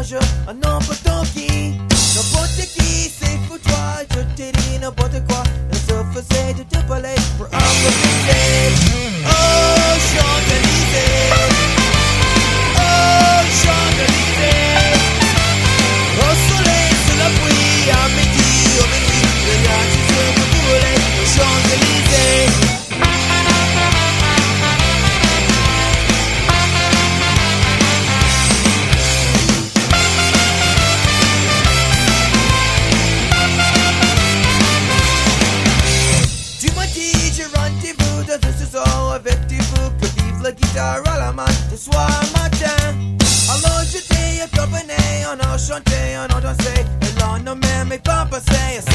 mon jeu, un n'importe qui. N'importe qui, c'est pour toi, je t'ai dit n'importe quoi. Elle se faisait de te parler pour un peu the guitar all man Just one more time. Alone today, your company On our shante, on our don't say. Alone no man, me papa say